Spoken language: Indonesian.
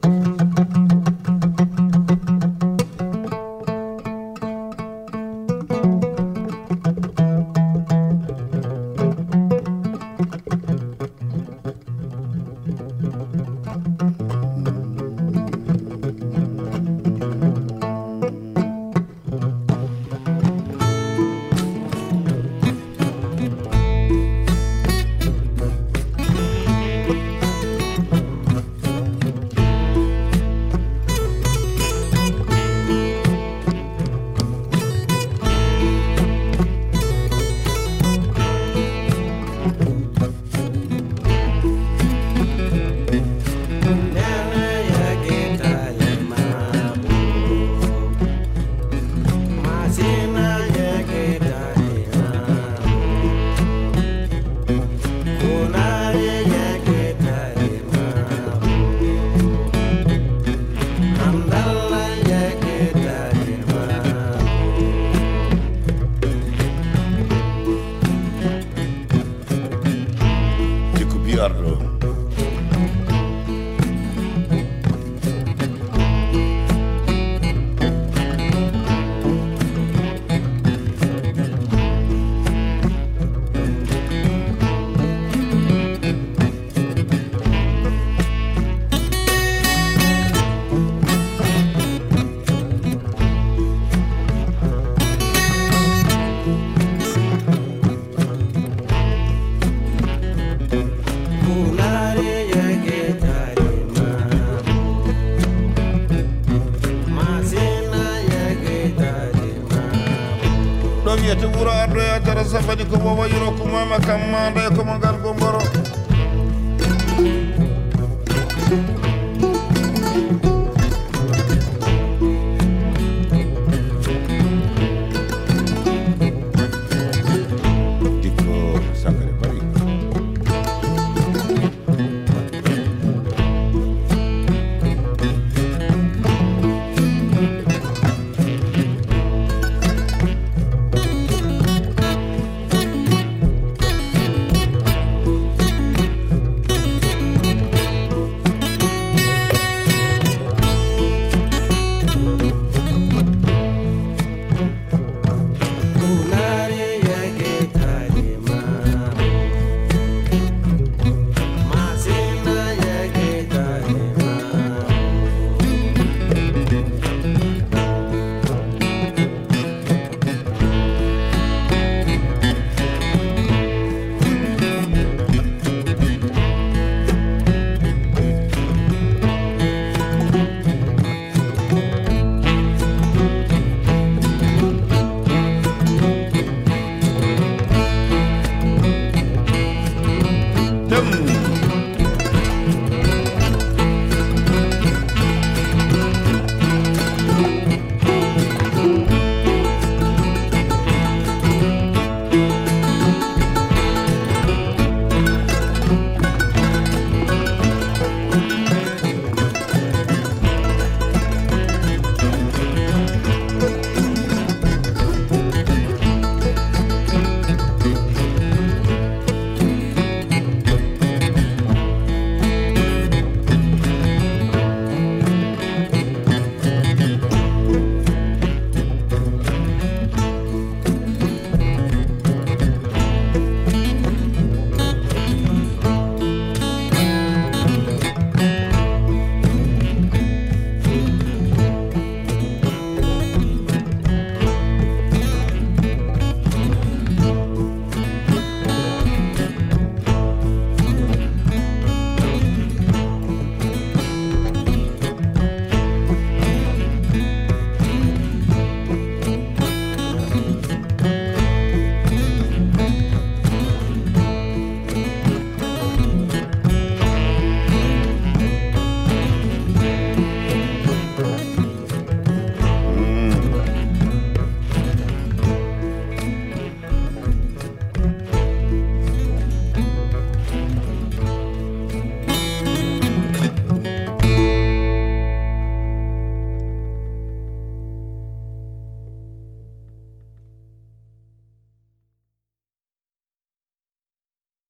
you wiyete wuuro ardoya tara sabani ko wowa yuro ko mama kam manda e gomboro